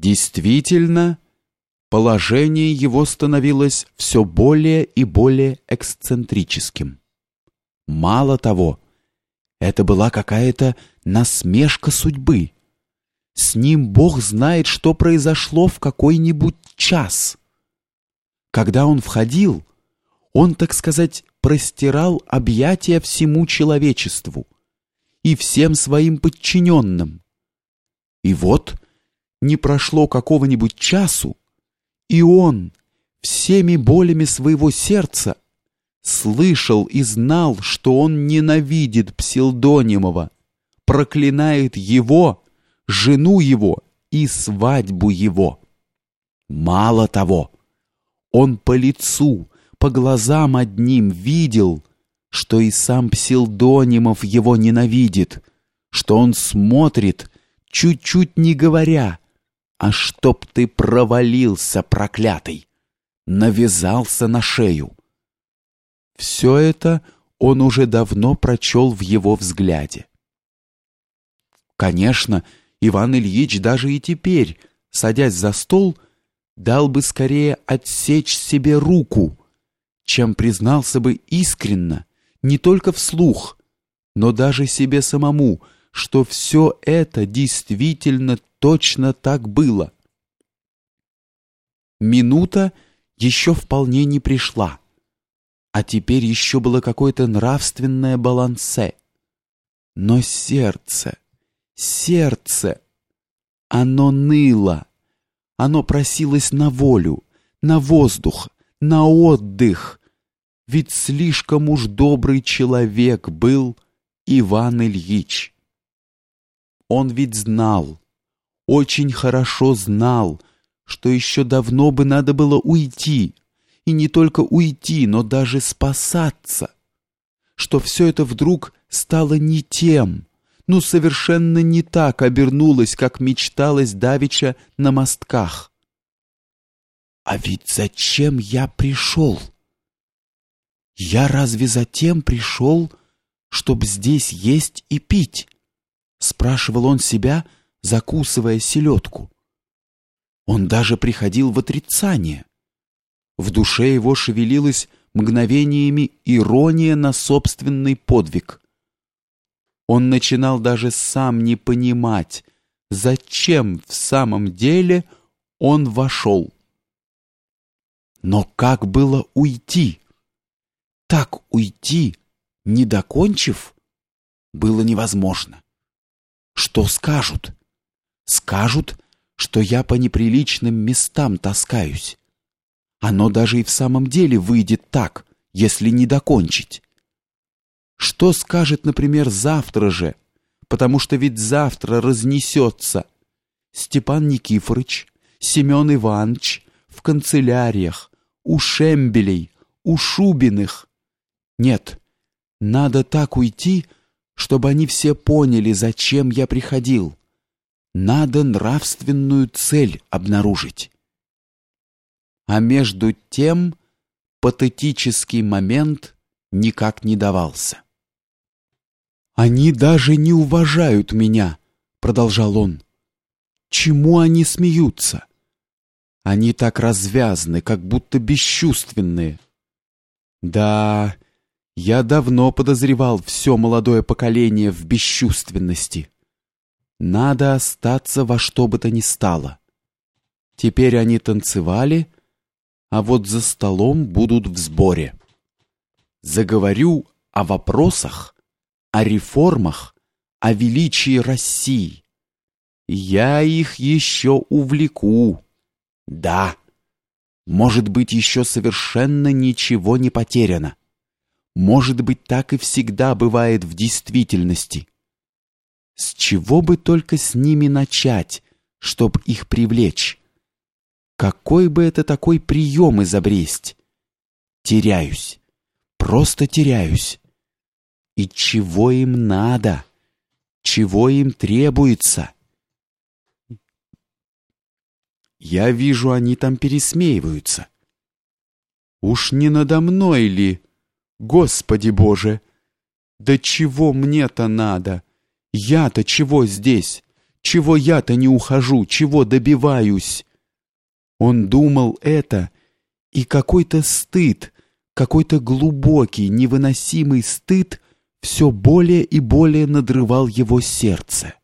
Действительно, положение его становилось все более и более эксцентрическим. Мало того, это была какая-то насмешка судьбы. С ним Бог знает, что произошло в какой-нибудь час. Когда он входил, он, так сказать, простирал объятия всему человечеству и всем своим подчиненным. И вот не прошло какого-нибудь часу, и он всеми болями своего сердца слышал и знал, что он ненавидит Псилдонимова, проклинает его, жену его и свадьбу его. Мало того, он по лицу, по глазам одним видел, что и сам Псилдонимов его ненавидит, что он смотрит, чуть-чуть не говоря, а чтоб ты провалился, проклятый, навязался на шею. Все это он уже давно прочел в его взгляде. Конечно, Иван Ильич даже и теперь, садясь за стол, дал бы скорее отсечь себе руку, чем признался бы искренно, не только вслух, но даже себе самому, что все это действительно точно так было. Минута еще вполне не пришла, а теперь еще было какое-то нравственное балансе. Но сердце, сердце, оно ныло, оно просилось на волю, на воздух, на отдых, ведь слишком уж добрый человек был Иван Ильич. Он ведь знал, очень хорошо знал, что еще давно бы надо было уйти, и не только уйти, но даже спасаться, что все это вдруг стало не тем, ну совершенно не так обернулось, как мечталось давеча на мостках. А ведь зачем я пришел? Я разве затем пришел, чтобы здесь есть и пить? спрашивал он себя, закусывая селедку. Он даже приходил в отрицание. В душе его шевелилась мгновениями ирония на собственный подвиг. Он начинал даже сам не понимать, зачем в самом деле он вошел. Но как было уйти? Так уйти, не докончив, было невозможно. Что скажут? Скажут, что я по неприличным местам таскаюсь. Оно даже и в самом деле выйдет так, если не докончить. Что скажет, например, завтра же, потому что ведь завтра разнесется Степан Никифорович, Семен Иванович в канцеляриях, у Шембелей, у Шубиных. Нет, надо так уйти, чтобы они все поняли, зачем я приходил. Надо нравственную цель обнаружить. А между тем патетический момент никак не давался. «Они даже не уважают меня», — продолжал он. «Чему они смеются? Они так развязны, как будто бесчувственные. Да, я давно подозревал все молодое поколение в бесчувственности. Надо остаться во что бы то ни стало. Теперь они танцевали, а вот за столом будут в сборе. Заговорю о вопросах, о реформах, о величии России. Я их еще увлеку. Да, может быть, еще совершенно ничего не потеряно. Может быть, так и всегда бывает в действительности. С чего бы только с ними начать, чтоб их привлечь? Какой бы это такой прием изобресть? Теряюсь, просто теряюсь. И чего им надо? Чего им требуется? Я вижу, они там пересмеиваются. Уж не надо мной ли? Господи Боже! Да чего мне-то надо? Я-то чего здесь? Чего я-то не ухожу, чего добиваюсь? Он думал это, и какой-то стыд, какой-то глубокий, невыносимый стыд все более и более надрывал его сердце.